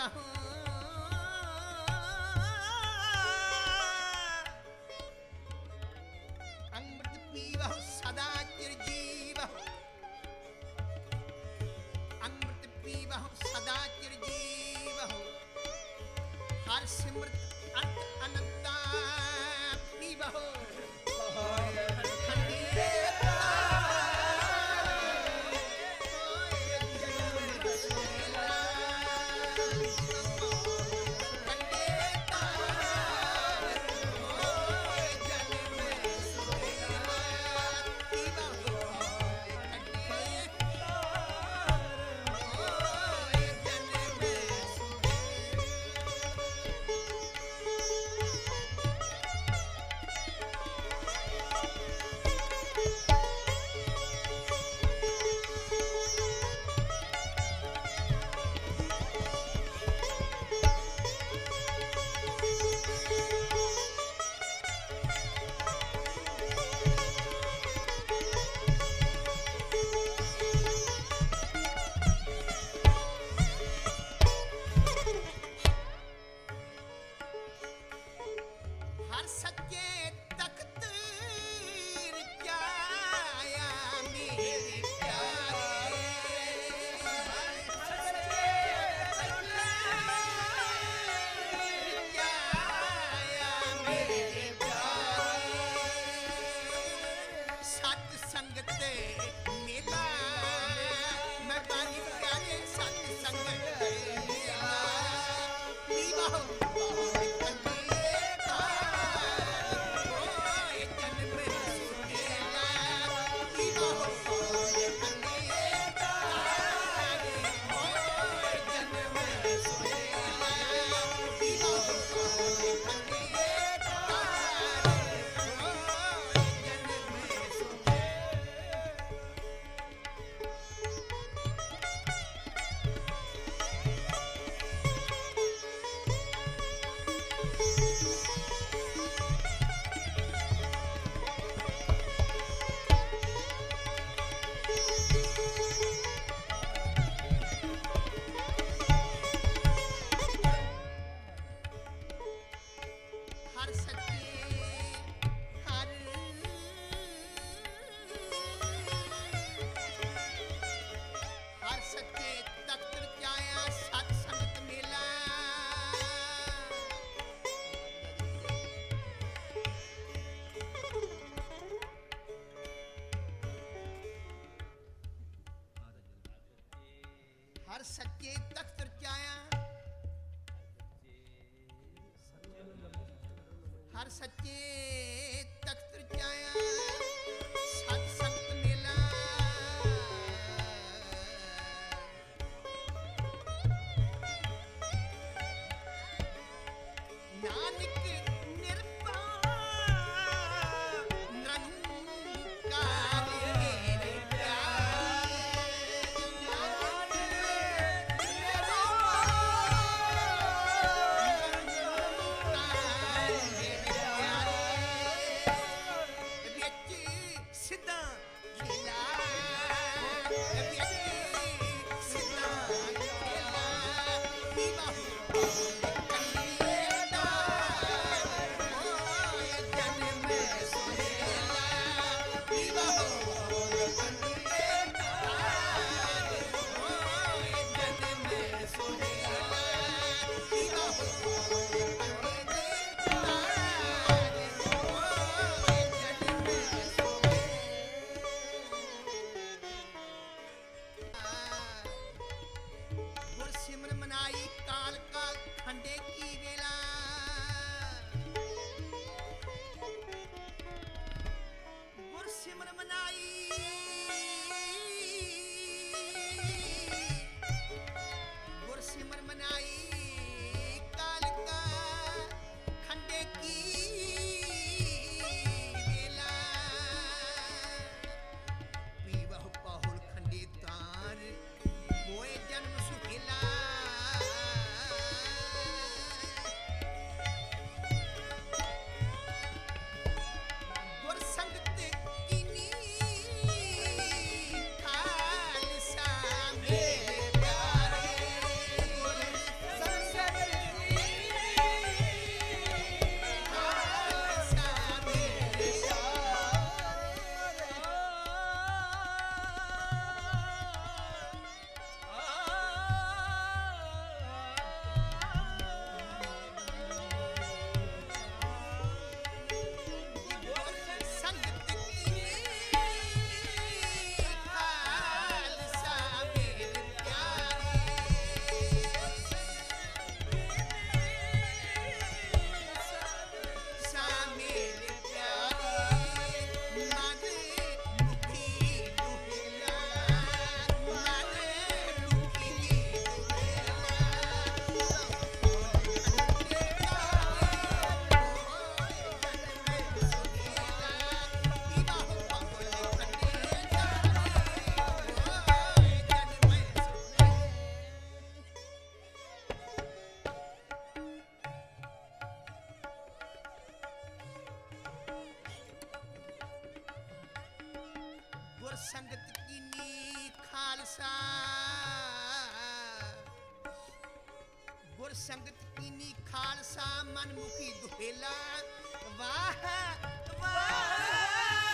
了。ਹਰ ਸੱਚੇ ਤਖਤ ਰਚਾਇਆ ਹਰ ਸੱਚੇ ਆਸਾ ਗੁਰ ਸੰਗਤ ਕੀਨੀ ਖਾਲਸਾ ਮਨਮੁਖੀ ਦੁਹੇਲਾ ਵਾਹ ਵਾਹ।